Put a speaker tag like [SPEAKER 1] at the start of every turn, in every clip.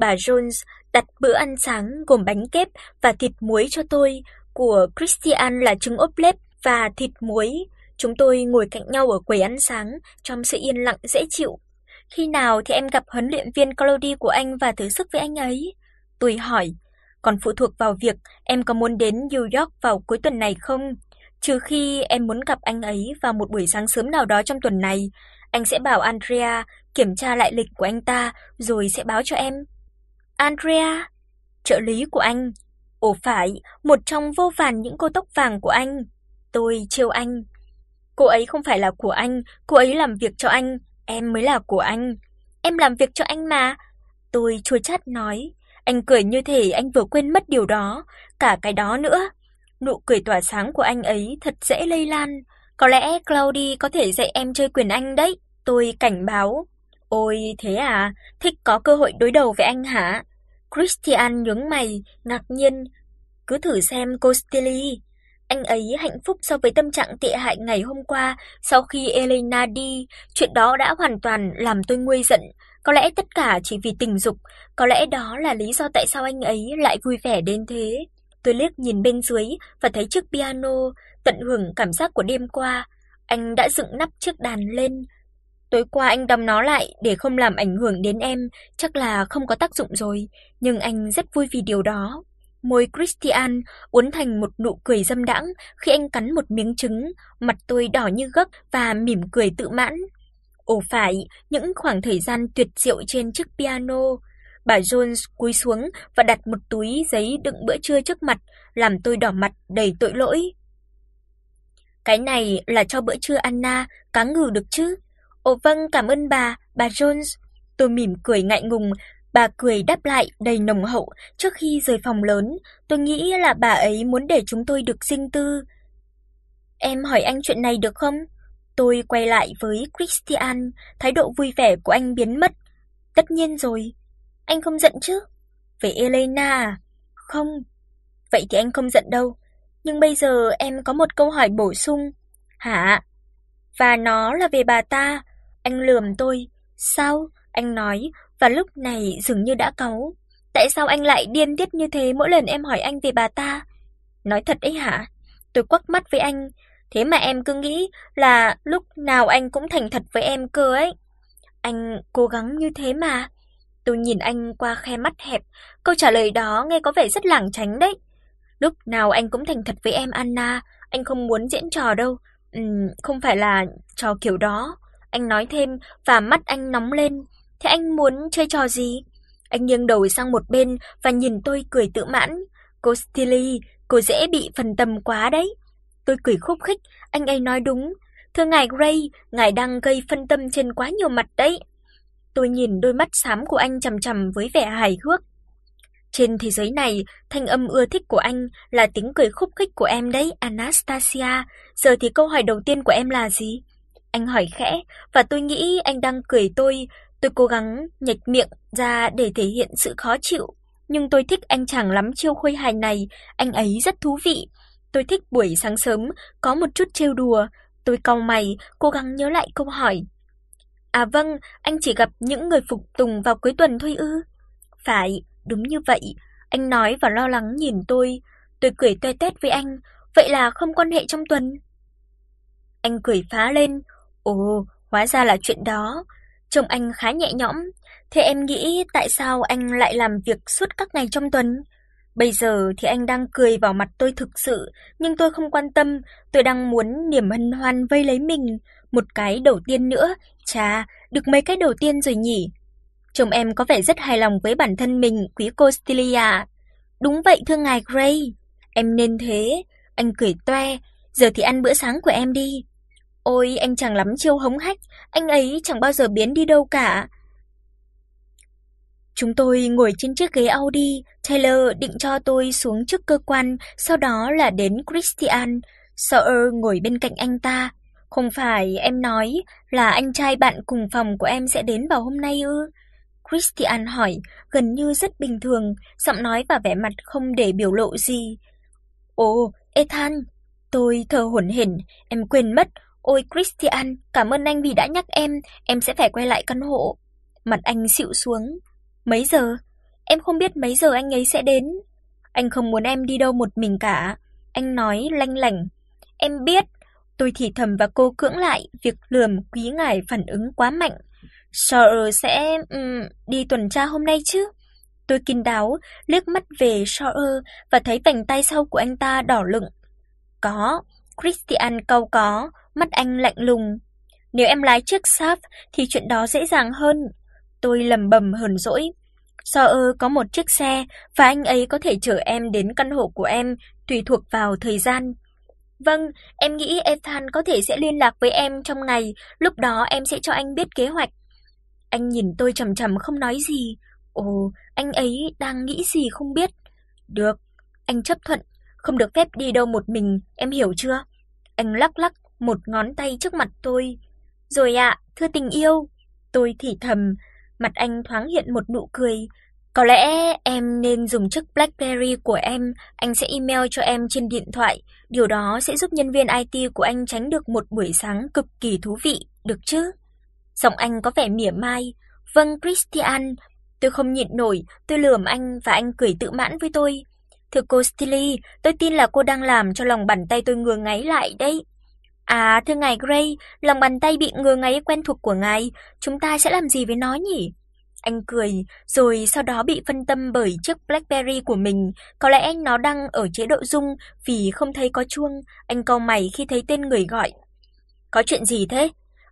[SPEAKER 1] Bà Jones đặt bữa ăn sáng gồm bánh kép và thịt muối cho tôi, của Christian là trứng ốp lép và thịt muối. Chúng tôi ngồi cạnh nhau ở quầy ăn sáng trong sự yên lặng dễ chịu. Khi nào thì em gặp huấn luyện viên Claudy của anh và thử sức với anh ấy? Tôi hỏi, còn phụ thuộc vào việc em có muốn đến New York vào cuối tuần này không? Trừ khi em muốn gặp anh ấy vào một buổi sáng sớm nào đó trong tuần này, anh sẽ bảo Andrea kiểm tra lại lịch của anh ta rồi sẽ báo cho em. Andrea, trợ lý của anh. Ồ phải, một trong vô vàn những cô tóc vàng của anh. Tôi trêu anh. Cô ấy không phải là của anh, cô ấy làm việc cho anh, em mới là của anh. Em làm việc cho anh mà. Tôi chua chát nói. Anh cười như thể anh vừa quên mất điều đó, cả cái đó nữa. Nụ cười tỏa sáng của anh ấy thật dễ lây lan. Có lẽ Cloudy có thể dạy em chơi quyền Anh đấy, tôi cảnh báo. Ôi thế à, thích có cơ hội đối đầu với anh hả? Christian nhướng mày, ngạc nhiên. Cứ thử xem Costelli. Anh ấy hạnh phúc so với tâm trạng tệ hại ngày hôm qua sau khi Elena đi, chuyện đó đã hoàn toàn làm tôi nguôi giận. Có lẽ tất cả chỉ vì tình dục, có lẽ đó là lý do tại sao anh ấy lại vui vẻ đến thế. Tôi liếc nhìn bên dưới và thấy chiếc piano, tận hưởng cảm giác của đêm qua. Anh đã dựng nắp chiếc đàn lên. Tối qua anh đóng nó lại để không làm ảnh hưởng đến em, chắc là không có tác dụng rồi, nhưng anh rất vui vì điều đó. Môi Christian uốn thành một nụ cười dâm đãng khi anh cắn một miếng trứng, mặt tôi đỏ như gấc và mỉm cười tự mãn. Ồ phải, những khoảng thời gian tuyệt diệu trên chiếc piano. Bà Jones cúi xuống và đặt một túi giấy đựng bữa trưa trước mặt, làm tôi đỏ mặt đầy tội lỗi. Cái này là cho bữa trưa Anna, cá ngừ được chứ? Ồ vâng, cảm ơn bà, bà Jones. Tôi mỉm cười ngại ngùng, bà cười đáp lại đầy nồng hậu trước khi rời phòng lớn, tôi nghĩ là bà ấy muốn để chúng tôi được riêng tư. Em hỏi anh chuyện này được không? Tôi quay lại với Christian, thái độ vui vẻ của anh biến mất. Tất nhiên rồi. Anh không giận chứ? Về Elena à? Không. Vậy thì anh không giận đâu. Nhưng bây giờ em có một câu hỏi bổ sung. Hả? Và nó là về bà ta. Anh lườm tôi. Sao? Anh nói và lúc này dường như đã cáu. Tại sao anh lại điên tiết như thế mỗi lần em hỏi anh về bà ta? Nói thật ấy hả? Tôi quắc mắt với anh, thế mà em cứ nghĩ là lúc nào anh cũng thành thật với em cơ ấy. Anh cố gắng như thế mà. Tôi nhìn anh qua khe mắt hẹp, câu trả lời đó nghe có vẻ rất lảng tránh đấy. Lúc nào anh cũng thành thật với em Anna, anh không muốn diễn trò đâu. Ừm, không phải là trò kiểu đó. Anh nói thêm và mắt anh nóng lên. Thế anh muốn chơi trò gì? Anh nghiêng đầu sang một bên và nhìn tôi cười tự mãn. Cô Stilly, cô dễ bị phần tâm quá đấy. Tôi cười khúc khích, anh ấy nói đúng. Thưa ngài Gray, ngài đang gây phân tâm trên quá nhiều mặt đấy. Tôi nhìn đôi mắt xám của anh chằm chằm với vẻ hài hước. Trên thế giới này, thanh âm ưa thích của anh là tiếng cười khúc khích của em đấy, Anastasia. Giờ thì câu hỏi đầu tiên của em là gì? Anh hỏi khẽ, và tôi nghĩ anh đang cười tôi. Tôi cố gắng nhếch miệng ra để thể hiện sự khó chịu, nhưng tôi thích anh chàng lắm chiêu khôi hài này, anh ấy rất thú vị. Tôi thích buổi sáng sớm có một chút trêu đùa. Tôi cau mày, cố gắng nhớ lại câu hỏi. À vâng, anh chỉ gặp những người phục tùng vào cuối tuần thôi ư? Phải, đúng như vậy. Anh nói và lo lắng nhìn tôi. Tôi cười toe toét với anh, vậy là không quan hệ trong tuần. Anh cười phá lên, ồ, hóa ra là chuyện đó. Trông anh khá nhẹ nhõm, thế em nghĩ tại sao anh lại làm việc suốt các ngày trong tuần? Bây giờ thì anh đang cười vào mặt tôi thực sự, nhưng tôi không quan tâm, tôi đang muốn niềm hân hoan vây lấy mình, một cái đầu tiên nữa, chà, được mấy cái đầu tiên rồi nhỉ. Chồng em có vẻ rất hài lòng với bản thân mình, quý cô Stilia. Đúng vậy thưa ngài Gray, em nên thế. Anh cười toe, giờ thì ăn bữa sáng của em đi. Ôi, anh chàng lắm chiêu hống hách, anh ấy chẳng bao giờ biến đi đâu cả. Chúng tôi ngồi trên chiếc ghế Audi, Taylor định cho tôi xuống trước cơ quan, sau đó là đến Christian. Sawyer ngồi bên cạnh anh ta. Không phải em nói là anh trai bạn cùng phòng của em sẽ đến vào hôm nay ư? Christian hỏi, gần như rất bình thường, giọng nói và vẻ mặt không để biểu lộ gì. Ồ, Ethan, tôi thờ hổn hển, em quên mất. Ôi Christian, cảm ơn anh vì đã nhắc em, em sẽ phải quay lại căn hộ. Mặt anh xịu xuống. Mấy giờ? em không biết mấy giờ anh ấy sẽ đến. Anh không muốn em đi đâu một mình cả." Anh nói lanh lảnh. "Em biết." Tôi thì thầm và cô cưỡng lại việc lườm quý ngài phản ứng quá mạnh. Sawyer sẽ um, đi tuần tra hôm nay chứ? Tôi kín đáo liếc mắt về Sawyer và thấy vành tay sau của anh ta đỏ lựng. Có, Christian cau có, mắt anh lạnh lùng. Nếu em lái chiếc Saab thì chuyện đó dễ dàng hơn. Tôi lầm bầm hờn dỗi. Sawyer có một chiếc xe và anh ấy có thể chở em đến căn hộ của em tùy thuộc vào thời gian. Vâng, em nghĩ Ethan có thể sẽ liên lạc với em trong ngày, lúc đó em sẽ cho anh biết kế hoạch. Anh nhìn tôi chằm chằm không nói gì. Ồ, anh ấy đang nghĩ gì không biết. Được, anh chấp thuận, không được phép đi đâu một mình, em hiểu chưa? Anh lắc lắc một ngón tay trước mặt tôi. Rồi ạ, thưa tình yêu. Tôi thì thầm, mặt anh thoáng hiện một nụ cười. Có lẽ em nên dùng chiếc BlackBerry của em, anh sẽ email cho em trên điện thoại, điều đó sẽ giúp nhân viên IT của anh tránh được một buổi sáng cực kỳ thú vị, được chứ? Giọng anh có vẻ mỉa mai. "Vâng, Christian." Tôi không nhịn nổi, tôi lườm anh và anh cười tự mãn với tôi. "Thưa cô Stilly, tôi tin là cô đang làm cho lòng bàn tay tôi ngứa ngáy lại đấy." "À, thưa ngài Gray, lòng bàn tay bị ngứa ngáy quen thuộc của ngài, chúng ta sẽ làm gì với nó nhỉ?" Anh cười, rồi sau đó bị phân tâm bởi chiếc BlackBerry của mình, có lẽ anh nó đang ở chế độ rung vì không thấy có chuông, anh cau mày khi thấy tên người gọi. "Có chuyện gì thế?"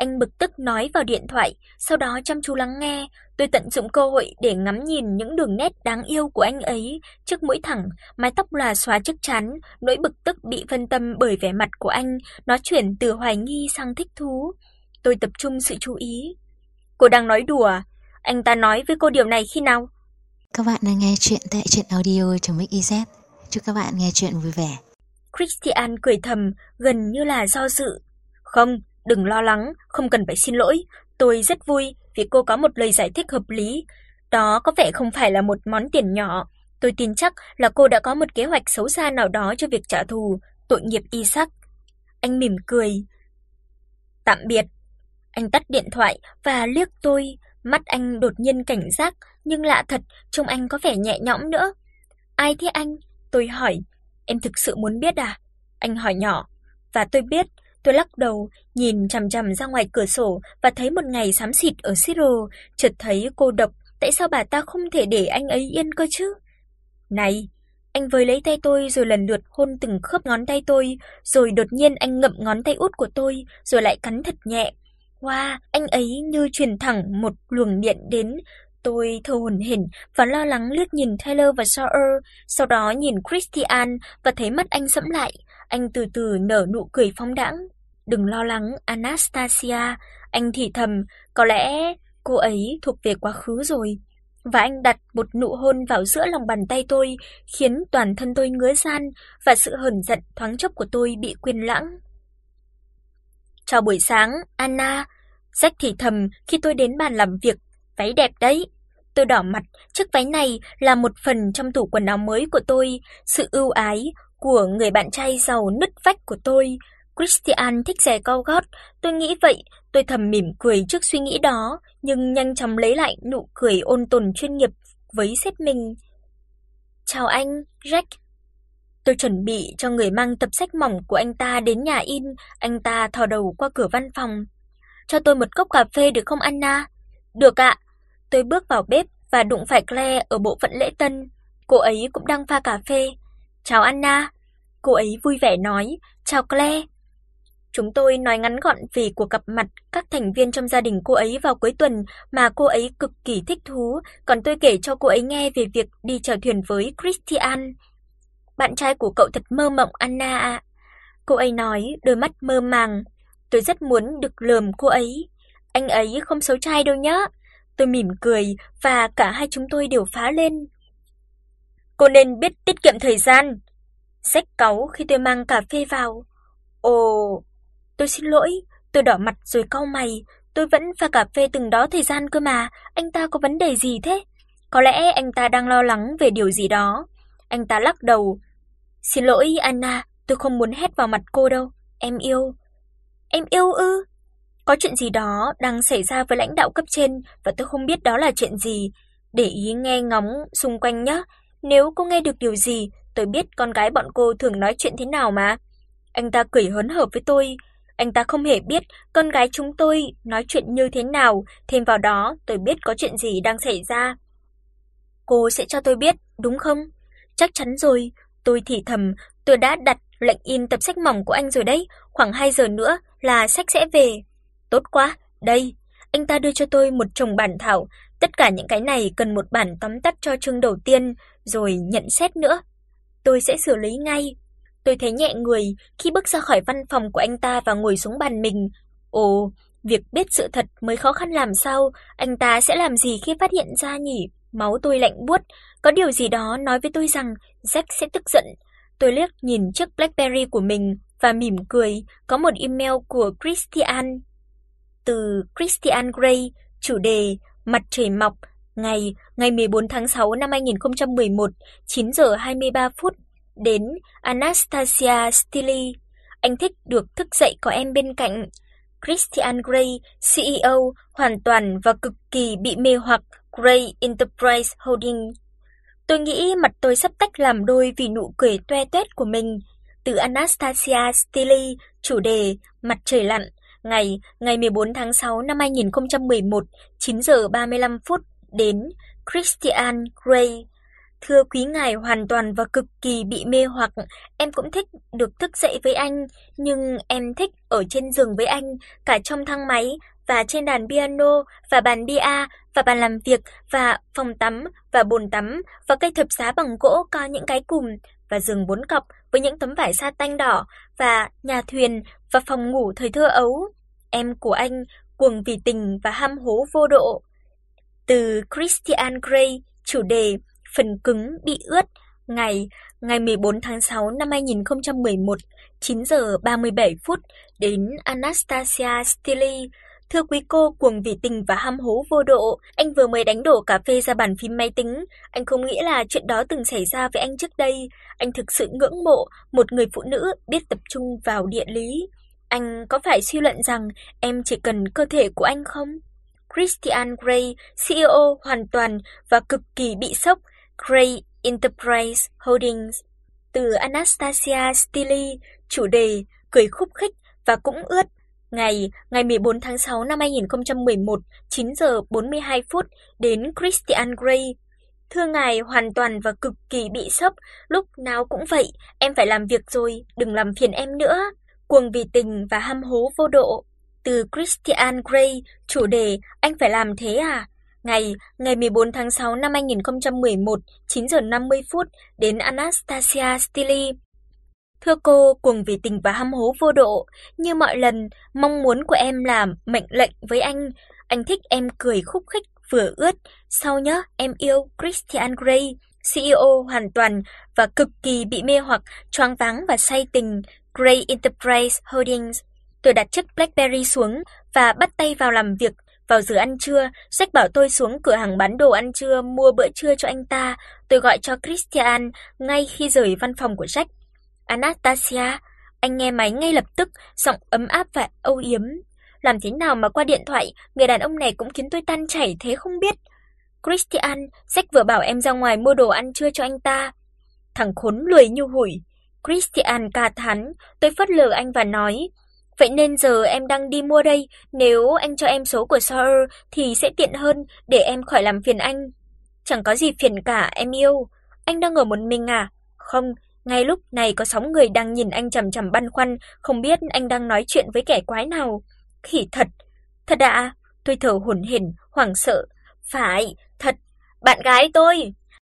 [SPEAKER 1] Anh bực tức nói vào điện thoại, sau đó chăm chú lắng nghe, tôi tận dụng cơ hội để ngắm nhìn những đường nét đáng yêu của anh ấy, chiếc mũi thẳng, mái tóc lòa xóa trước trán, nỗi bực tức bị phân tâm bởi vẻ mặt của anh, nó chuyển từ hoài nghi sang thích thú. Tôi tập trung sự chú ý. Cô đang nói đùa, anh ta nói với cô điều này khi nào?
[SPEAKER 2] Các bạn đang nghe chuyện tại truyện audio.mix.iz. Chúc các bạn nghe chuyện vui vẻ.
[SPEAKER 1] Christian cười thầm, gần như là do dự. Không, Đừng lo lắng, không cần phải xin lỗi, tôi rất vui vì cô có một lời giải thích hợp lý. Đó có vẻ không phải là một món tiền nhỏ, tôi tin chắc là cô đã có một kế hoạch xấu xa nào đó cho việc trả thù, tội nghiệp Isaac. Anh mỉm cười. Tạm biệt. Anh tắt điện thoại và liếc tôi, mắt anh đột nhiên cảnh giác, nhưng lạ thật, trông anh có vẻ nhẹ nhõm nữa. Ai thế anh? Tôi hỏi. Em thực sự muốn biết à? Anh hỏi nhỏ. Và tôi biết Tôi lắc đầu, nhìn chằm chằm ra ngoài cửa sổ và thấy một ngày xám xịt ở Seattle, chợt thấy cô độc, tại sao bà ta không thể để anh ấy yên cơ chứ? Này, anh với lấy tay tôi rồi lần lượt hôn từng khớp ngón tay tôi, rồi đột nhiên anh ngậm ngón tay út của tôi, rồi lại cắn thật nhẹ. Wow, anh ấy như truyền thẳng một luồng điện đến. Tôi thở hồn hển và lo lắng liếc nhìn Taylor và Sawyer, sau đó nhìn Christian và thấy mắt anh sẫm lại. Anh từ từ nở nụ cười phóng đãng. "Đừng lo lắng, Anastasia." Anh thì thầm, có lẽ cô ấy thuộc về quá khứ rồi. Và anh đặt một nụ hôn vào giữa lòng bàn tay tôi, khiến toàn thân tôi ngứa ran và sự hờn giận thoáng chốc của tôi bị quên lãng. "Chào buổi sáng, Anna." Jack thì thầm khi tôi đến bàn làm việc, "Váy đẹp đấy." Tôi đỏ mặt, chiếc váy này là một phần trong tủ quần áo mới của tôi, sự ưu ái, của người bạn trai giàu nứt vách của tôi. Christian thích giày cao gót, tôi nghĩ vậy, tôi thầm mỉm cười trước suy nghĩ đó, nhưng nhanh chóng lấy lại nụ cười ôn tồn chuyên nghiệp với sếp mình. "Chào anh, Jack." Tôi chuẩn bị cho người mang tập sách mỏng của anh ta đến nhà in, anh ta thò đầu qua cửa văn phòng. "Cho tôi một cốc cà phê được không Anna?" "Được ạ." Tôi bước vào bếp và đụng phải Claire ở bộ phận lễ tân. Cô ấy cũng đang pha cà phê. "Chào Anna." Cô ấy vui vẻ nói, "Chào Claire." Chúng tôi nói ngắn gọn về cuộc gặp mặt các thành viên trong gia đình cô ấy vào cuối tuần mà cô ấy cực kỳ thích thú, còn tôi kể cho cô ấy nghe về việc đi chèo thuyền với Christian. Bạn trai của cậu thật mơ mộng Anna ạ. Cô ấy nói, đôi mắt mơ màng. Tôi rất muốn được lườm cô ấy. Anh ấy không xấu trai đâu nhé." Tôi mỉm cười và cả hai chúng tôi đều phá lên. Cô nên biết tiết kiệm thời gian. sách cáu khi tôi mang cà phê vào. Ồ, tôi xin lỗi, tôi đỏ mặt rồi cau mày, tôi vẫn pha cà phê từng đó thời gian cơ mà, anh ta có vấn đề gì thế? Có lẽ anh ta đang lo lắng về điều gì đó. Anh ta lắc đầu. Xin lỗi Anna, tôi không muốn hét vào mặt cô đâu, em yêu. Em yêu ư? Có chuyện gì đó đang xảy ra với lãnh đạo cấp trên và tôi không biết đó là chuyện gì. để ý nghe ngóng xung quanh nhé. Nếu cô nghe được điều gì, tôi biết con gái bọn cô thường nói chuyện thế nào mà." Anh ta cười hớn hở với tôi. Anh ta không hề biết con gái chúng tôi nói chuyện như thế nào, thêm vào đó tôi biết có chuyện gì đang xảy ra. Cô sẽ cho tôi biết, đúng không? Chắc chắn rồi, tôi thì thầm, tôi đã đặt lệnh in tập sách mỏng của anh rồi đấy, khoảng 2 giờ nữa là sách sẽ về. Tốt quá, đây, anh ta đưa cho tôi một chồng bản thảo, tất cả những cái này cần một bản tóm tắt cho chương đầu tiên rồi nhận xét nữa. Tôi sẽ xử lý ngay. Tôi thấy nhẹ người khi bước ra khỏi văn phòng của anh ta và ngồi xuống bàn mình. Ồ, việc biết sự thật mới khó khăn làm sao, anh ta sẽ làm gì khi phát hiện ra nhỉ? Máu tôi lạnh buốt, có điều gì đó nói với tôi rằng Jack sẽ tức giận. Tôi liếc nhìn chiếc BlackBerry của mình và mỉm cười, có một email của Christian. Từ Christian Grey, chủ đề Mặt trời mọc, ngày ngày 14 tháng 6 năm 2011, 9 giờ 23 phút đến Anastasia Stili. Anh thích được thức dậy có em bên cạnh. Christian Grey, CEO, hoàn toàn và cực kỳ bị mê hoặc Grey Enterprise Holdings. Tôi nghĩ mặt tôi sắp tách làm đôi vì nụ cười toe toét của mình. Từ Anastasia Stili, chủ đề Mặt trời lặn, ngày ngày 14 tháng 6 năm 2011, 9 giờ 35 phút đến Christian Grey. Thưa quý ngài hoàn toàn và cực kỳ bị mê hoặc, em cũng thích được thức dậy với anh, nhưng em thích ở trên giường với anh, cả trong thang máy và trên đàn piano và bàn bia và bàn làm việc và phòng tắm và bồn tắm và cây thập giá bằng gỗ có những cái cùm và giường bốn cọc với những tấm vải sa tanh đỏ và nhà thuyền và phòng ngủ thời thơ ấu. Em của anh cuồng vì tình và ham hố vô độ. Từ Christian Grey, chủ đề Phần cứng bị ướt, ngày ngày 14 tháng 6 năm 2011, 9 giờ 37 phút đến Anastasia Stili, Thưa quý cô, cuồng vì tình và ham hố vô độ, anh vừa mới đánh đổ cà phê ra bàn phím máy tính, anh không nghĩ là chuyện đó từng xảy ra với anh trước đây. Anh thực sự ngưỡng mộ một người phụ nữ biết tập trung vào địa lý. Anh có phải suy luận rằng em chỉ cần cơ thể của anh không? Christian Grey, CEO hoàn toàn và cực kỳ bị sốc, Grey Enterprise Holdings. Từ Anastasia Stili, chủ đề cười khúc khích và cũng ướt Ngày ngày 14 tháng 6 năm 2011, 9 giờ 42 phút đến Christian Grey. Thưa ngài hoàn toàn và cực kỳ bị sốc, lúc nào cũng vậy, em phải làm việc rồi, đừng làm phiền em nữa. Cuồng vì tình và ham hố vô độ. Từ Christian Grey, chủ đề anh phải làm thế à? Ngày ngày 14 tháng 6 năm 2011, 9 giờ 50 phút đến Anastasia Stili. Thưa cô, cuồng vì tình và ham hố vô độ, như mọi lần, mong muốn của em là mệnh lệnh với anh, anh thích em cười khúc khích vừa ướt. Sau nhé, em yêu Christian Grey, CEO hoàn toàn và cực kỳ bị mê hoặc, choáng váng và say tình Grey Enterprise Holdings. Tôi đặt chiếc BlackBerry xuống và bắt tay vào làm việc. Vào giờ ăn trưa, Jack bảo tôi xuống cửa hàng bán đồ ăn trưa mua bữa trưa cho anh ta. Tôi gọi cho Christian ngay khi rời văn phòng của Jack. Anastasia, anh nghe máy ngay lập tức, giọng ấm áp và âu yếm. Làm thế nào mà qua điện thoại, người đàn ông này cũng khiến tôi tan chảy thế không biết. Christian, Jack vừa bảo em ra ngoài mua đồ ăn trưa cho anh ta. Thằng khốn lười như hủi. Christian ca thán, tôi phớt lờ anh và nói, vậy nên giờ em đang đi mua đây, nếu anh cho em số của Sawyer thì sẽ tiện hơn để em khỏi làm phiền anh. Chẳng có gì phiền cả em yêu. Anh đang ở một mình à? Không, ngay lúc này có sóng người đang nhìn anh chằm chằm băn khoăn, không biết anh đang nói chuyện với kẻ quái nào. Khỉ thật. Thật ạ? À? Tôi thở hổn hển, hoảng sợ. Phải, thật, bạn gái tôi.